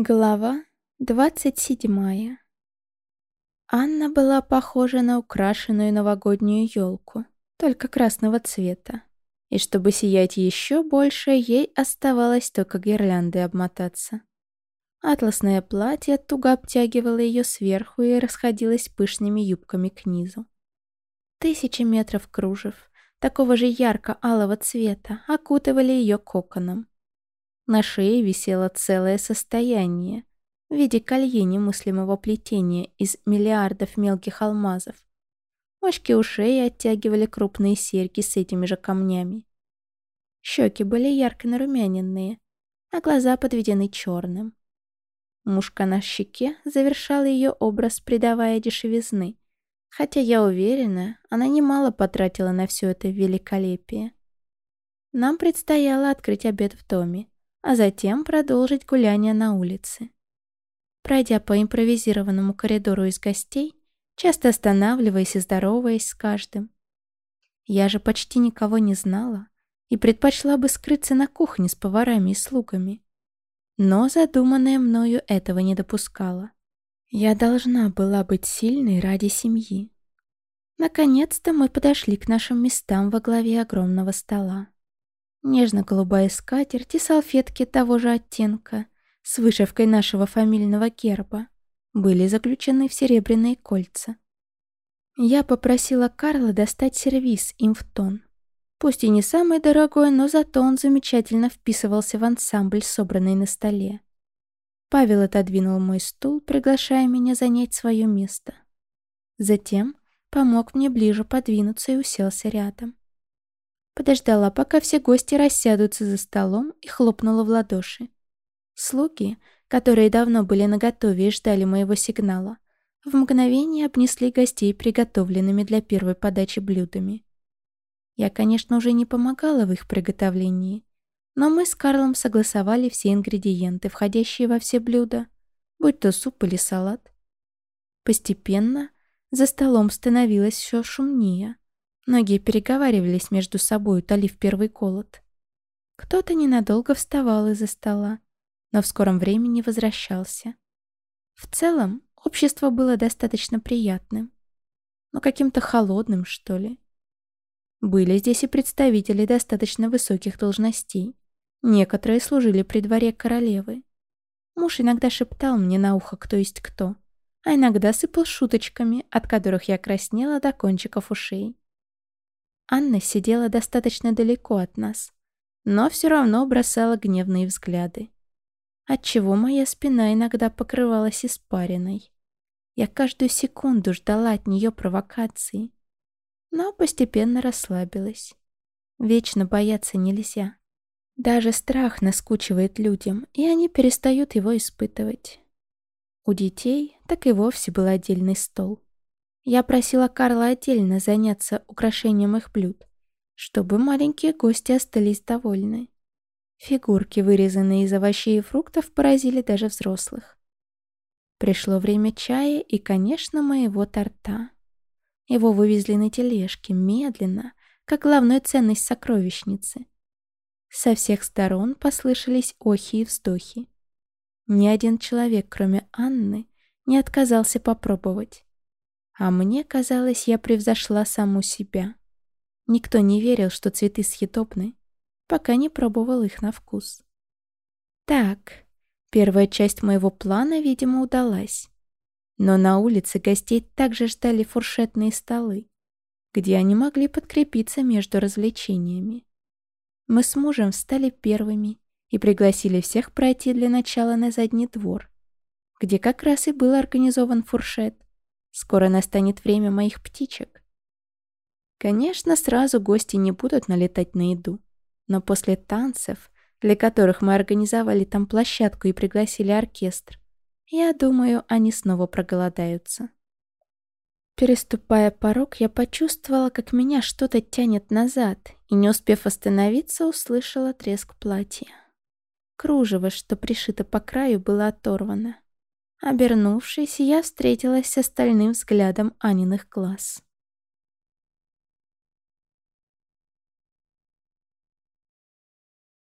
Глава двадцать седьмая Анна была похожа на украшенную новогоднюю елку, только красного цвета. И чтобы сиять еще больше, ей оставалось только гирлянды обмотаться. Атласное платье туго обтягивало ее сверху и расходилось пышными юбками к низу. Тысячи метров кружев, такого же ярко-алого цвета, окутывали ее коконом. На шее висело целое состояние в виде колье немыслимого плетения из миллиардов мелких алмазов. Мочки ушей оттягивали крупные серьги с этими же камнями. Щеки были ярко нарумяненные, а глаза подведены черным. Мушка на щеке завершала ее образ, придавая дешевизны, хотя, я уверена, она немало потратила на все это великолепие. Нам предстояло открыть обед в доме, а затем продолжить гуляние на улице. Пройдя по импровизированному коридору из гостей, часто останавливаясь и здороваясь с каждым. Я же почти никого не знала и предпочла бы скрыться на кухне с поварами и слугами. Но задуманное мною этого не допускала. Я должна была быть сильной ради семьи. Наконец-то мы подошли к нашим местам во главе огромного стола. Нежно-голубая скатерть и салфетки того же оттенка с вышивкой нашего фамильного герба были заключены в серебряные кольца. Я попросила Карла достать сервиз им в тон. Пусть и не самый дорогой, но зато он замечательно вписывался в ансамбль, собранный на столе. Павел отодвинул мой стул, приглашая меня занять свое место. Затем помог мне ближе подвинуться и уселся рядом. Подождала, пока все гости рассядутся за столом и хлопнула в ладоши. Слуги, которые давно были наготове и ждали моего сигнала, в мгновение обнесли гостей приготовленными для первой подачи блюдами. Я, конечно, уже не помогала в их приготовлении, но мы с Карлом согласовали все ингредиенты, входящие во все блюда, будь то суп или салат. Постепенно за столом становилось все шумнее — Многие переговаривались между собой, утолив первый голод. Кто-то ненадолго вставал из-за стола, но в скором времени возвращался. В целом, общество было достаточно приятным, но каким-то холодным, что ли. Были здесь и представители достаточно высоких должностей. Некоторые служили при дворе королевы. Муж иногда шептал мне на ухо, кто есть кто, а иногда сыпал шуточками, от которых я краснела до кончиков ушей. Анна сидела достаточно далеко от нас, но все равно бросала гневные взгляды. Отчего моя спина иногда покрывалась испариной. Я каждую секунду ждала от нее провокации, но постепенно расслабилась. Вечно бояться нельзя. Даже страх наскучивает людям, и они перестают его испытывать. У детей так и вовсе был отдельный стол. Я просила Карла отдельно заняться украшением их блюд, чтобы маленькие гости остались довольны. Фигурки, вырезанные из овощей и фруктов, поразили даже взрослых. Пришло время чая и, конечно, моего торта. Его вывезли на тележке, медленно, как главную ценность сокровищницы. Со всех сторон послышались охи и вздохи. Ни один человек, кроме Анны, не отказался попробовать. А мне казалось, я превзошла саму себя. Никто не верил, что цветы съедобны, пока не пробовал их на вкус. Так, первая часть моего плана, видимо, удалась. Но на улице гостей также ждали фуршетные столы, где они могли подкрепиться между развлечениями. Мы с мужем встали первыми и пригласили всех пройти для начала на задний двор, где как раз и был организован фуршет, Скоро настанет время моих птичек. Конечно, сразу гости не будут налетать на еду. Но после танцев, для которых мы организовали там площадку и пригласили оркестр, я думаю, они снова проголодаются. Переступая порог, я почувствовала, как меня что-то тянет назад, и, не успев остановиться, услышала треск платья. Кружево, что пришито по краю, было оторвано. Обернувшись, я встретилась с остальным взглядом Аниных глаз.